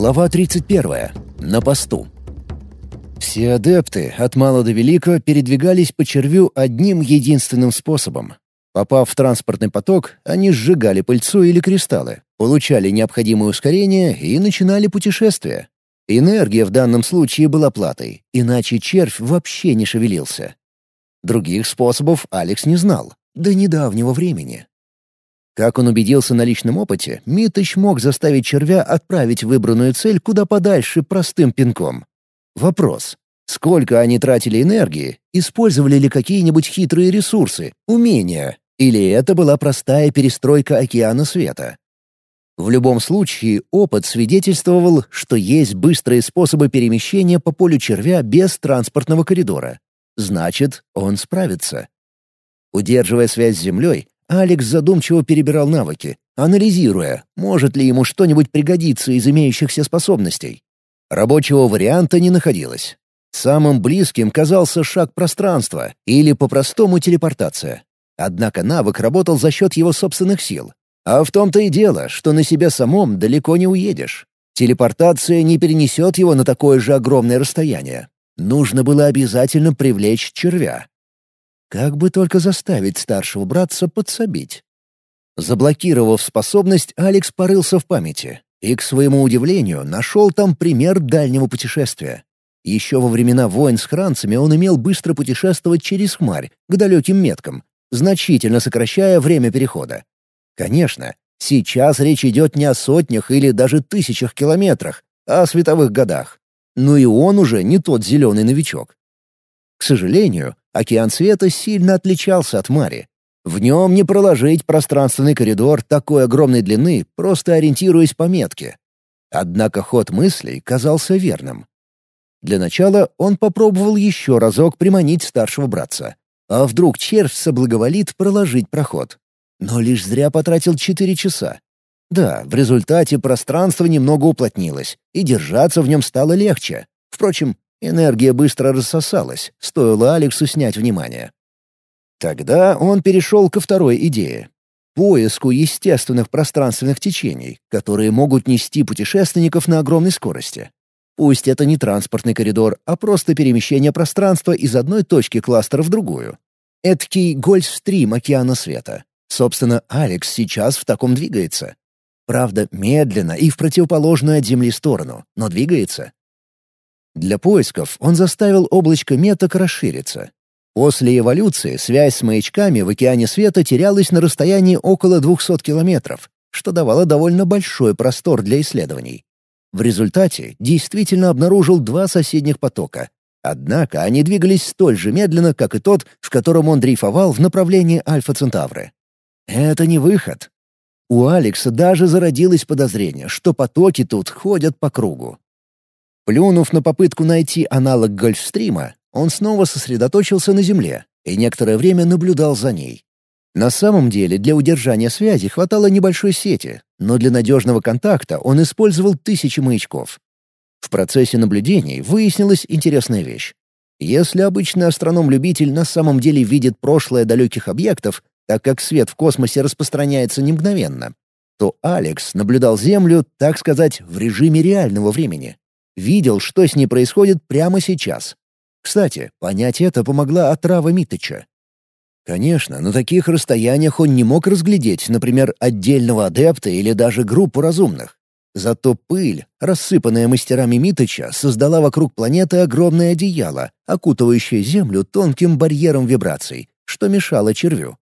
Глава 31. На посту. Все адепты, от мала до велика, передвигались по червю одним единственным способом. Попав в транспортный поток, они сжигали пыльцу или кристаллы, получали необходимое ускорение и начинали путешествие. Энергия в данном случае была платой, иначе червь вообще не шевелился. Других способов Алекс не знал, до недавнего времени. Как он убедился на личном опыте, Митыч мог заставить червя отправить выбранную цель куда подальше простым пинком. Вопрос. Сколько они тратили энергии, использовали ли какие-нибудь хитрые ресурсы, умения, или это была простая перестройка океана света? В любом случае, опыт свидетельствовал, что есть быстрые способы перемещения по полю червя без транспортного коридора. Значит, он справится. Удерживая связь с Землей, Алекс задумчиво перебирал навыки, анализируя, может ли ему что-нибудь пригодиться из имеющихся способностей. Рабочего варианта не находилось. Самым близким казался шаг пространства или по-простому телепортация. Однако навык работал за счет его собственных сил. А в том-то и дело, что на себя самом далеко не уедешь. Телепортация не перенесет его на такое же огромное расстояние. Нужно было обязательно привлечь червя. Как бы только заставить старшего братца подсобить. Заблокировав способность, Алекс порылся в памяти и, к своему удивлению, нашел там пример дальнего путешествия. Еще во времена войн с хранцами он имел быстро путешествовать через хмарь, к далеким меткам, значительно сокращая время перехода. Конечно, сейчас речь идет не о сотнях или даже тысячах километрах, а о световых годах. Но и он уже не тот зеленый новичок. К сожалению, океан света сильно отличался от Мари. В нем не проложить пространственный коридор такой огромной длины, просто ориентируясь по метке. Однако ход мыслей казался верным. Для начала он попробовал еще разок приманить старшего братца. А вдруг червь соблаговолит проложить проход? Но лишь зря потратил четыре часа. Да, в результате пространство немного уплотнилось, и держаться в нем стало легче. Впрочем, Энергия быстро рассосалась, стоило Алексу снять внимание. Тогда он перешел ко второй идее — поиску естественных пространственных течений, которые могут нести путешественников на огромной скорости. Пусть это не транспортный коридор, а просто перемещение пространства из одной точки кластера в другую. Эдакий гольфстрим океана света. Собственно, Алекс сейчас в таком двигается. Правда, медленно и в противоположную от Земли сторону, но двигается. Для поисков он заставил облачко меток расшириться. После эволюции связь с маячками в океане света терялась на расстоянии около 200 километров, что давало довольно большой простор для исследований. В результате действительно обнаружил два соседних потока. Однако они двигались столь же медленно, как и тот, в котором он дрейфовал в направлении Альфа-Центавры. Это не выход. У Алекса даже зародилось подозрение, что потоки тут ходят по кругу. Плюнув на попытку найти аналог Гольфстрима, он снова сосредоточился на Земле и некоторое время наблюдал за ней. На самом деле для удержания связи хватало небольшой сети, но для надежного контакта он использовал тысячи маячков. В процессе наблюдений выяснилась интересная вещь. Если обычный астроном-любитель на самом деле видит прошлое далеких объектов, так как свет в космосе распространяется не мгновенно, то Алекс наблюдал Землю, так сказать, в режиме реального времени. Видел, что с ней происходит прямо сейчас. Кстати, понять это помогла отрава Митыча. Конечно, на таких расстояниях он не мог разглядеть, например, отдельного адепта или даже группу разумных. Зато пыль, рассыпанная мастерами Митыча, создала вокруг планеты огромное одеяло, окутывающее Землю тонким барьером вибраций, что мешало червю.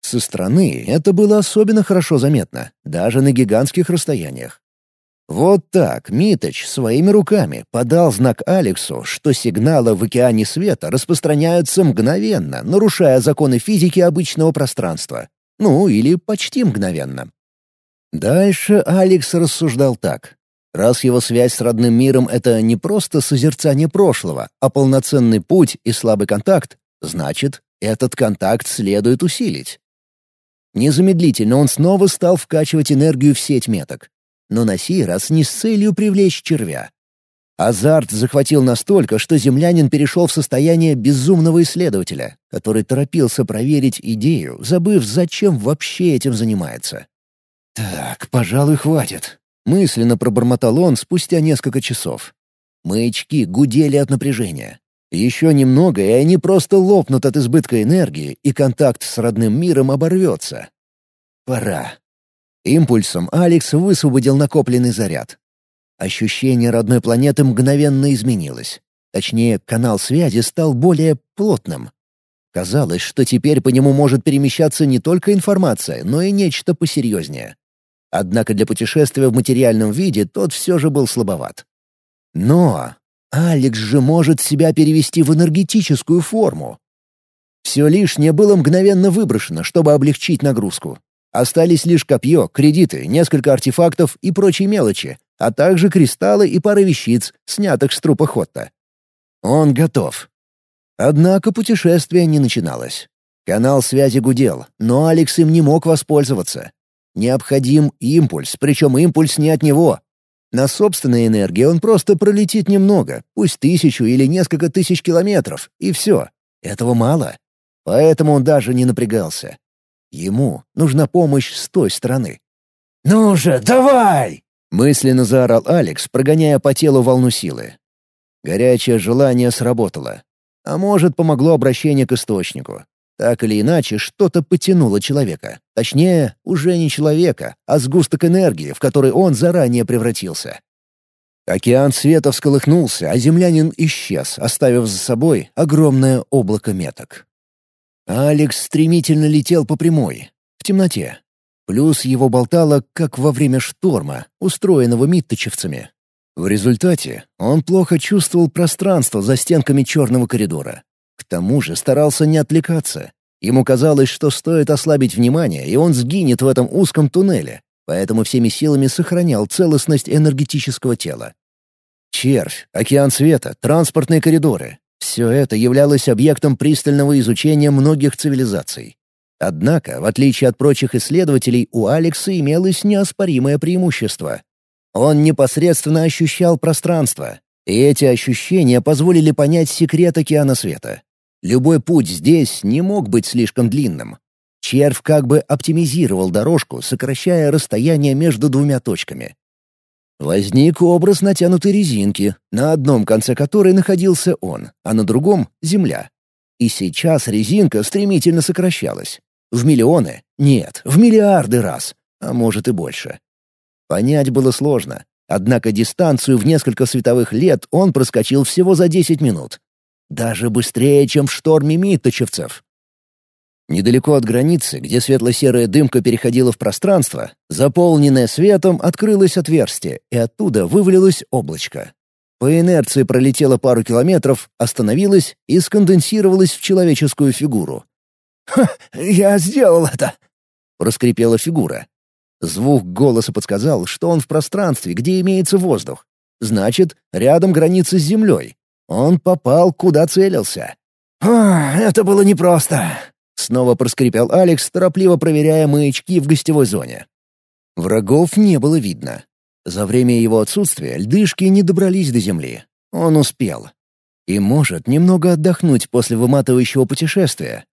Со стороны это было особенно хорошо заметно, даже на гигантских расстояниях. Вот так Миточ своими руками подал знак Алексу, что сигналы в океане света распространяются мгновенно, нарушая законы физики обычного пространства. Ну, или почти мгновенно. Дальше Алекс рассуждал так. Раз его связь с родным миром — это не просто созерцание прошлого, а полноценный путь и слабый контакт, значит, этот контакт следует усилить. Незамедлительно он снова стал вкачивать энергию в сеть меток но на сей раз не с целью привлечь червя. Азарт захватил настолько, что землянин перешел в состояние безумного исследователя, который торопился проверить идею, забыв, зачем вообще этим занимается. «Так, пожалуй, хватит. Мысленно пробормотал он спустя несколько часов. Маячки гудели от напряжения. Еще немного, и они просто лопнут от избытка энергии, и контакт с родным миром оборвется. Пора. Импульсом Алекс высвободил накопленный заряд. Ощущение родной планеты мгновенно изменилось. Точнее, канал связи стал более плотным. Казалось, что теперь по нему может перемещаться не только информация, но и нечто посерьезнее. Однако для путешествия в материальном виде тот все же был слабоват. Но Алекс же может себя перевести в энергетическую форму. Все лишнее было мгновенно выброшено, чтобы облегчить нагрузку. Остались лишь копье, кредиты, несколько артефактов и прочие мелочи, а также кристаллы и пара вещиц, снятых с трупа Хотта. Он готов. Однако путешествие не начиналось. Канал связи гудел, но Алекс им не мог воспользоваться. Необходим импульс, причем импульс не от него. На собственной энергии он просто пролетит немного, пусть тысячу или несколько тысяч километров, и все. Этого мало. Поэтому он даже не напрягался. Ему нужна помощь с той стороны. «Ну же, давай!» — мысленно заорал Алекс, прогоняя по телу волну силы. Горячее желание сработало. А может, помогло обращение к источнику. Так или иначе, что-то потянуло человека. Точнее, уже не человека, а сгусток энергии, в который он заранее превратился. Океан света всколыхнулся, а землянин исчез, оставив за собой огромное облако меток. Алекс стремительно летел по прямой, в темноте. Плюс его болтало, как во время шторма, устроенного митточевцами. В результате он плохо чувствовал пространство за стенками черного коридора. К тому же старался не отвлекаться. Ему казалось, что стоит ослабить внимание, и он сгинет в этом узком туннеле, поэтому всеми силами сохранял целостность энергетического тела. Червь, океан света, транспортные коридоры — все это являлось объектом пристального изучения многих цивилизаций. Однако, в отличие от прочих исследователей, у Алекса имелось неоспоримое преимущество. Он непосредственно ощущал пространство, и эти ощущения позволили понять секрет океана света. Любой путь здесь не мог быть слишком длинным. Червь как бы оптимизировал дорожку, сокращая расстояние между двумя точками. Возник образ натянутой резинки, на одном конце которой находился он, а на другом — земля. И сейчас резинка стремительно сокращалась. В миллионы? Нет, в миллиарды раз, а может и больше. Понять было сложно, однако дистанцию в несколько световых лет он проскочил всего за 10 минут. Даже быстрее, чем в шторме митточевцев. Недалеко от границы, где светло-серая дымка переходила в пространство, заполненное светом, открылось отверстие, и оттуда вывалилось облачко. По инерции пролетело пару километров, остановилось и сконденсировалось в человеческую фигуру. «Ха, я сделал это!» — проскрипела фигура. Звук голоса подсказал, что он в пространстве, где имеется воздух. Значит, рядом граница с Землей. Он попал, куда целился. «А, это было непросто!» — снова проскрипел Алекс, торопливо проверяя маячки в гостевой зоне. Врагов не было видно. За время его отсутствия льдышки не добрались до Земли. Он успел. И может немного отдохнуть после выматывающего путешествия,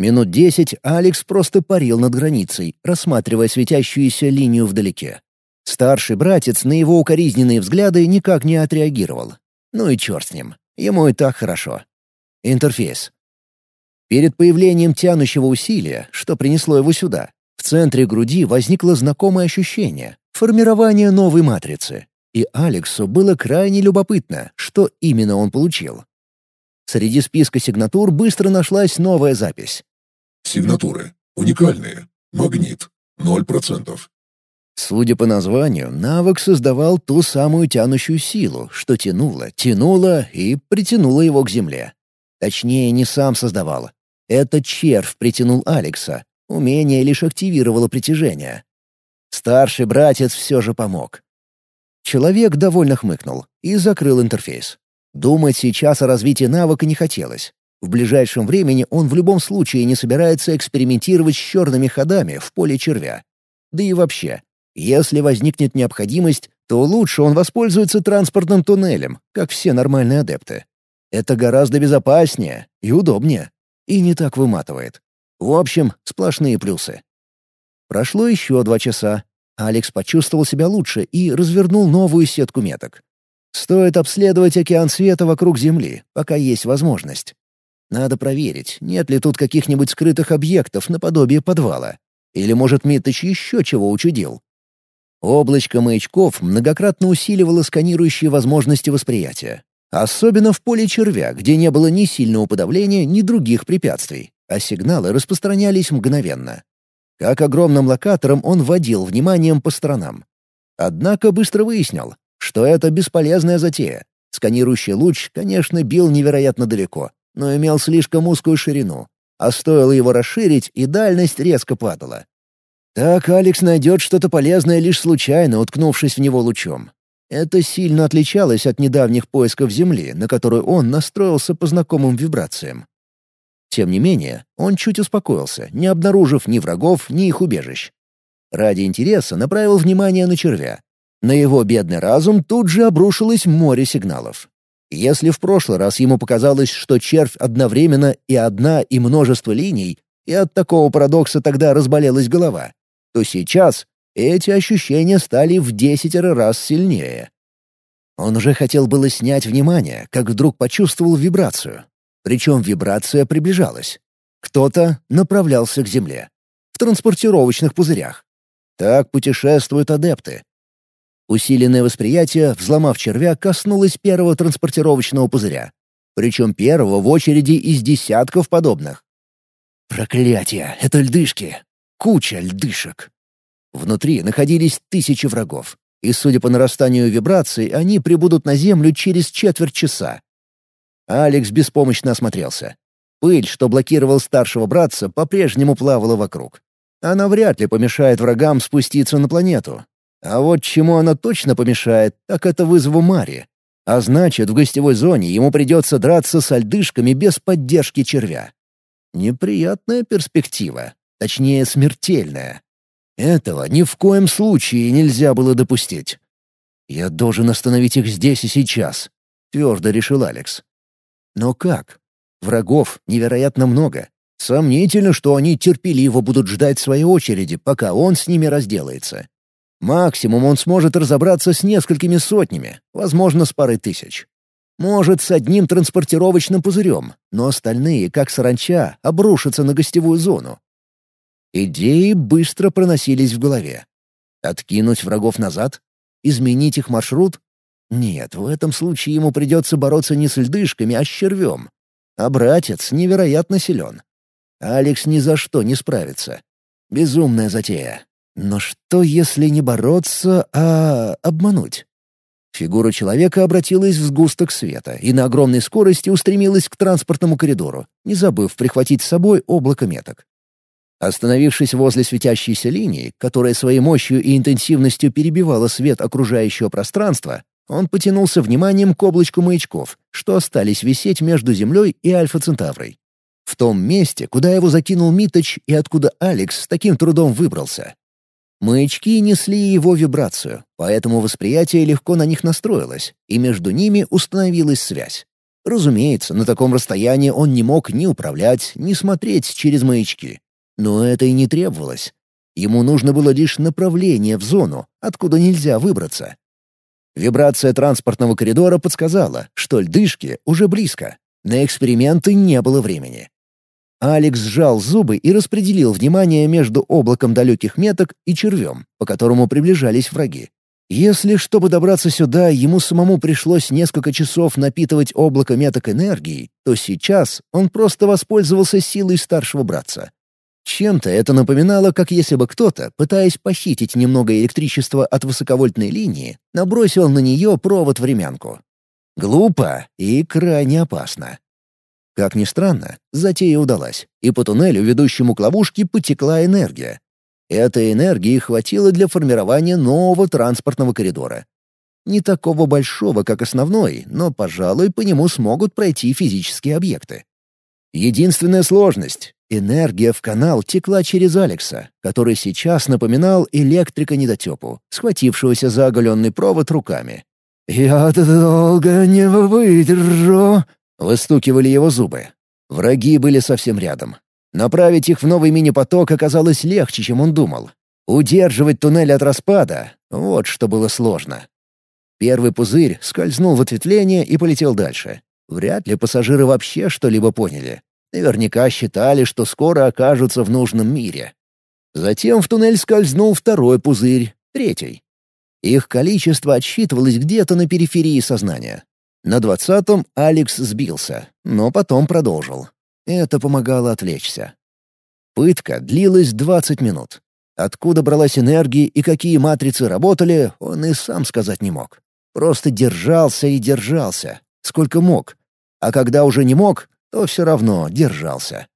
Минут десять Алекс просто парил над границей, рассматривая светящуюся линию вдалеке. Старший братец на его укоризненные взгляды никак не отреагировал. Ну и черт с ним. Ему и так хорошо. Интерфейс. Перед появлением тянущего усилия, что принесло его сюда, в центре груди возникло знакомое ощущение — формирование новой матрицы. И Алексу было крайне любопытно, что именно он получил. Среди списка сигнатур быстро нашлась новая запись. Сигнатуры. Уникальные. Магнит. 0%. Судя по названию, навык создавал ту самую тянущую силу, что тянула, тянула и притянула его к земле. Точнее, не сам создавал. Этот червь притянул Алекса. Умение лишь активировало притяжение. Старший братец все же помог. Человек довольно хмыкнул и закрыл интерфейс. Думать сейчас о развитии навыка не хотелось. В ближайшем времени он в любом случае не собирается экспериментировать с черными ходами в поле червя. Да и вообще, если возникнет необходимость, то лучше он воспользуется транспортным туннелем, как все нормальные адепты. Это гораздо безопаснее и удобнее, и не так выматывает. В общем, сплошные плюсы. Прошло еще два часа, Алекс почувствовал себя лучше и развернул новую сетку меток. Стоит обследовать океан света вокруг Земли, пока есть возможность. Надо проверить, нет ли тут каких-нибудь скрытых объектов наподобие подвала. Или, может, Митыч еще чего учудил. Облачко маячков многократно усиливало сканирующие возможности восприятия. Особенно в поле червя, где не было ни сильного подавления, ни других препятствий, а сигналы распространялись мгновенно. Как огромным локатором он водил вниманием по сторонам. Однако быстро выяснил, что это бесполезная затея. Сканирующий луч, конечно, бил невероятно далеко, но имел слишком узкую ширину, а стоило его расширить, и дальность резко падала. Так Алекс найдет что-то полезное лишь случайно, уткнувшись в него лучом. Это сильно отличалось от недавних поисков Земли, на которую он настроился по знакомым вибрациям. Тем не менее, он чуть успокоился, не обнаружив ни врагов, ни их убежищ. Ради интереса направил внимание на червя. На его бедный разум тут же обрушилось море сигналов. Если в прошлый раз ему показалось, что червь одновременно и одна, и множество линий, и от такого парадокса тогда разболелась голова, то сейчас эти ощущения стали в десятеро раз сильнее. Он уже хотел было снять внимание, как вдруг почувствовал вибрацию. Причем вибрация приближалась. Кто-то направлялся к Земле. В транспортировочных пузырях. Так путешествуют адепты. Усиленное восприятие, взломав червя, коснулось первого транспортировочного пузыря. Причем первого в очереди из десятков подобных. Проклятие! Это льдышки! Куча льдышек! Внутри находились тысячи врагов, и, судя по нарастанию вибраций, они прибудут на Землю через четверть часа. Алекс беспомощно осмотрелся. Пыль, что блокировал старшего братца, по-прежнему плавала вокруг. Она вряд ли помешает врагам спуститься на планету, а вот чему она точно помешает, так это вызову Мари. А значит, в гостевой зоне ему придется драться с альдышками без поддержки червя. Неприятная перспектива. Точнее, смертельная. Этого ни в коем случае нельзя было допустить. «Я должен остановить их здесь и сейчас», — твердо решил Алекс. Но как? Врагов невероятно много. Сомнительно, что они терпеливо будут ждать своей очереди, пока он с ними разделается. Максимум он сможет разобраться с несколькими сотнями, возможно, с парой тысяч. Может, с одним транспортировочным пузырем, но остальные, как саранча, обрушатся на гостевую зону. Идеи быстро проносились в голове. Откинуть врагов назад? Изменить их маршрут? Нет, в этом случае ему придется бороться не с льдышками, а с червем. А братец невероятно силен. Алекс ни за что не справится. Безумная затея. Но что, если не бороться, а обмануть? Фигура человека обратилась в сгусток света и на огромной скорости устремилась к транспортному коридору, не забыв прихватить с собой облако меток. Остановившись возле светящейся линии, которая своей мощью и интенсивностью перебивала свет окружающего пространства, он потянулся вниманием к облачку маячков, что остались висеть между Землей и Альфа-Центаврой. В том месте, куда его закинул Миточ и откуда Алекс с таким трудом выбрался. Маячки несли его вибрацию, поэтому восприятие легко на них настроилось, и между ними установилась связь. Разумеется, на таком расстоянии он не мог ни управлять, ни смотреть через маячки. Но это и не требовалось. Ему нужно было лишь направление в зону, откуда нельзя выбраться. Вибрация транспортного коридора подсказала, что льдышки уже близко. На эксперименты не было времени. Алекс сжал зубы и распределил внимание между облаком далеких меток и червем, по которому приближались враги. Если, чтобы добраться сюда, ему самому пришлось несколько часов напитывать облако меток энергией, то сейчас он просто воспользовался силой старшего братца. Чем-то это напоминало, как если бы кто-то, пытаясь похитить немного электричества от высоковольтной линии, набросил на нее провод-времянку. Глупо и крайне опасно. Как ни странно, затея удалась, и по туннелю, ведущему к ловушке, потекла энергия. Этой энергии хватило для формирования нового транспортного коридора. Не такого большого, как основной, но, пожалуй, по нему смогут пройти физические объекты. Единственная сложность — энергия в канал текла через Алекса, который сейчас напоминал электрика-недотепу, схватившегося за оголенный провод руками. «Я долго не выдержу», Выстукивали его зубы. Враги были совсем рядом. Направить их в новый мини-поток оказалось легче, чем он думал. Удерживать туннель от распада — вот что было сложно. Первый пузырь скользнул в ответвление и полетел дальше. Вряд ли пассажиры вообще что-либо поняли. Наверняка считали, что скоро окажутся в нужном мире. Затем в туннель скользнул второй пузырь, третий. Их количество отсчитывалось где-то на периферии сознания. На двадцатом Алекс сбился, но потом продолжил. Это помогало отвлечься. Пытка длилась 20 минут. Откуда бралась энергия и какие матрицы работали, он и сам сказать не мог. Просто держался и держался, сколько мог. А когда уже не мог, то все равно держался.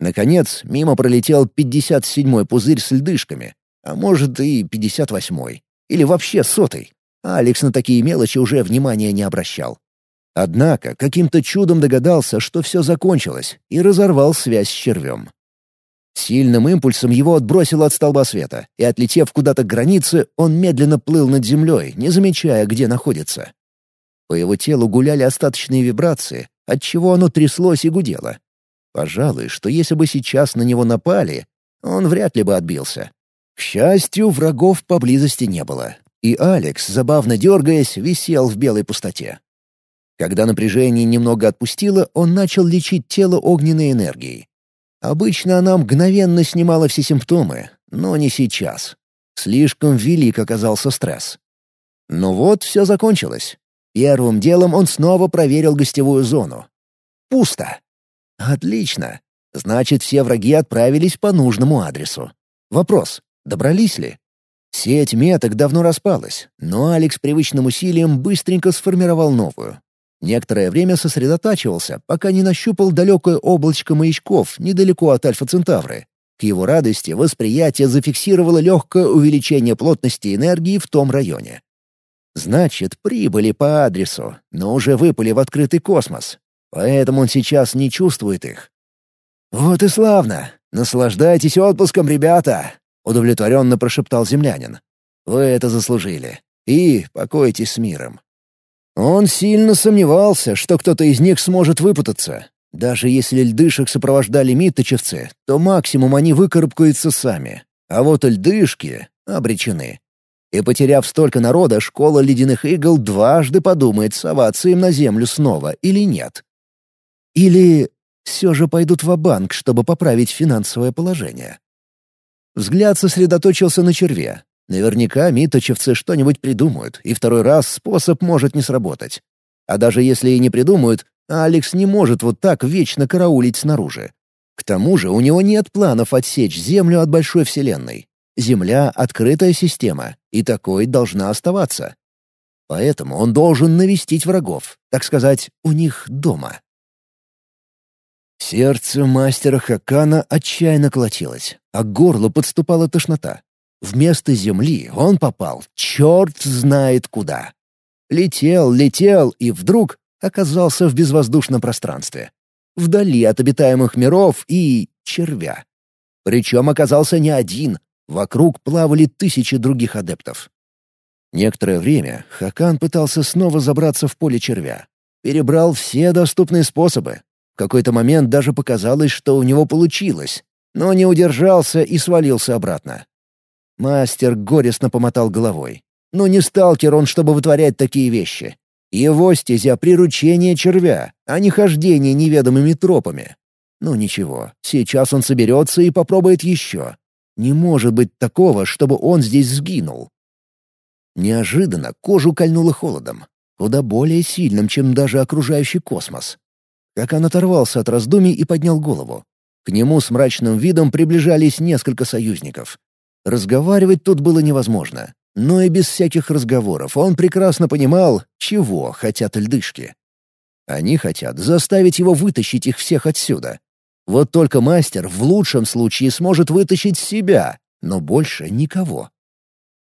Наконец, мимо пролетел 57-й пузырь с льдышками, а может и 58-й, или вообще сотый. Алекс на такие мелочи уже внимания не обращал. Однако каким-то чудом догадался, что все закончилось, и разорвал связь с червем. Сильным импульсом его отбросило от столба света, и, отлетев куда-то к границе, он медленно плыл над землей, не замечая, где находится. По его телу гуляли остаточные вибрации, отчего оно тряслось и гудело. Пожалуй, что если бы сейчас на него напали, он вряд ли бы отбился. К счастью, врагов поблизости не было, и Алекс, забавно дергаясь, висел в белой пустоте. Когда напряжение немного отпустило, он начал лечить тело огненной энергией. Обычно она мгновенно снимала все симптомы, но не сейчас. Слишком велик оказался стресс. Но вот все закончилось. Первым делом он снова проверил гостевую зону. Пусто. Отлично. Значит, все враги отправились по нужному адресу. Вопрос, добрались ли? Сеть меток давно распалась, но Алекс привычным усилием быстренько сформировал новую. Некоторое время сосредотачивался, пока не нащупал далекое облачко маячков недалеко от Альфа-Центавры. К его радости восприятие зафиксировало легкое увеличение плотности энергии в том районе. Значит, прибыли по адресу, но уже выпали в открытый космос. Поэтому он сейчас не чувствует их. «Вот и славно! Наслаждайтесь отпуском, ребята!» — удовлетворенно прошептал землянин. «Вы это заслужили. И покойтесь с миром. Он сильно сомневался, что кто-то из них сможет выпутаться. Даже если льдышек сопровождали митточевцы, то максимум они выкарабкаются сами. А вот льдышки обречены. И потеряв столько народа, школа ледяных игл дважды подумает, соваться им на землю снова или нет. Или все же пойдут в банк чтобы поправить финансовое положение. Взгляд сосредоточился на черве, Наверняка миточевцы что-нибудь придумают, и второй раз способ может не сработать. А даже если и не придумают, Алекс не может вот так вечно караулить снаружи. К тому же у него нет планов отсечь Землю от большой Вселенной. Земля — открытая система, и такой должна оставаться. Поэтому он должен навестить врагов, так сказать, у них дома. Сердце мастера Хакана отчаянно колотилось, а к горлу подступала тошнота. Вместо земли он попал черт знает куда. Летел, летел и вдруг оказался в безвоздушном пространстве. Вдали от обитаемых миров и червя. Причем оказался не один, вокруг плавали тысячи других адептов. Некоторое время Хакан пытался снова забраться в поле червя. Перебрал все доступные способы. В какой-то момент даже показалось, что у него получилось, но не удержался и свалился обратно. Мастер горестно помотал головой. Но не сталкер он, чтобы вытворять такие вещи. Его стезя — приручение червя, а не хождение неведомыми тропами. Ну ничего, сейчас он соберется и попробует еще. Не может быть такого, чтобы он здесь сгинул. Неожиданно кожу кольнуло холодом, куда более сильным, чем даже окружающий космос. Как он оторвался от раздумий и поднял голову. К нему с мрачным видом приближались несколько союзников. Разговаривать тут было невозможно. Но и без всяких разговоров он прекрасно понимал, чего хотят льдышки. Они хотят заставить его вытащить их всех отсюда. Вот только мастер в лучшем случае сможет вытащить себя, но больше никого.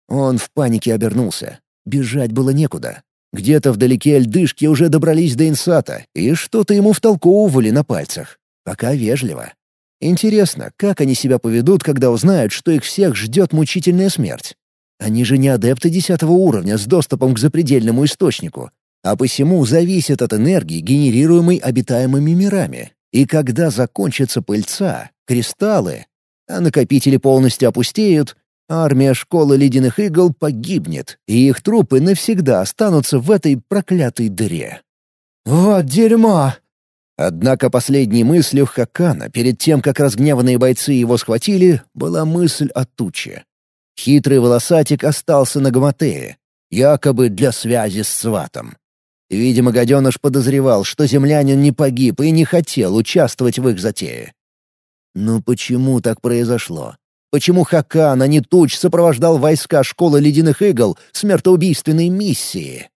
Он в панике обернулся. Бежать было некуда. Где-то вдалеке льдышки уже добрались до инсата и что-то ему втолковывали на пальцах. Пока вежливо. Интересно, как они себя поведут, когда узнают, что их всех ждет мучительная смерть? Они же не адепты десятого уровня с доступом к запредельному источнику, а посему зависят от энергии, генерируемой обитаемыми мирами. И когда закончится пыльца, кристаллы, а накопители полностью опустеют, Армия школы ледяных игл погибнет, и их трупы навсегда останутся в этой проклятой дыре. «Вот дерьмо!» Однако последней мыслью Хакана, перед тем, как разгневанные бойцы его схватили, была мысль о туче. Хитрый волосатик остался на Гаматее, якобы для связи с сватом. Видимо, гаденыш подозревал, что землянин не погиб и не хотел участвовать в их затее. Но почему так произошло? Почему Хакан, а не Туч, сопровождал войска школы ледяных игл смертоубийственной миссии?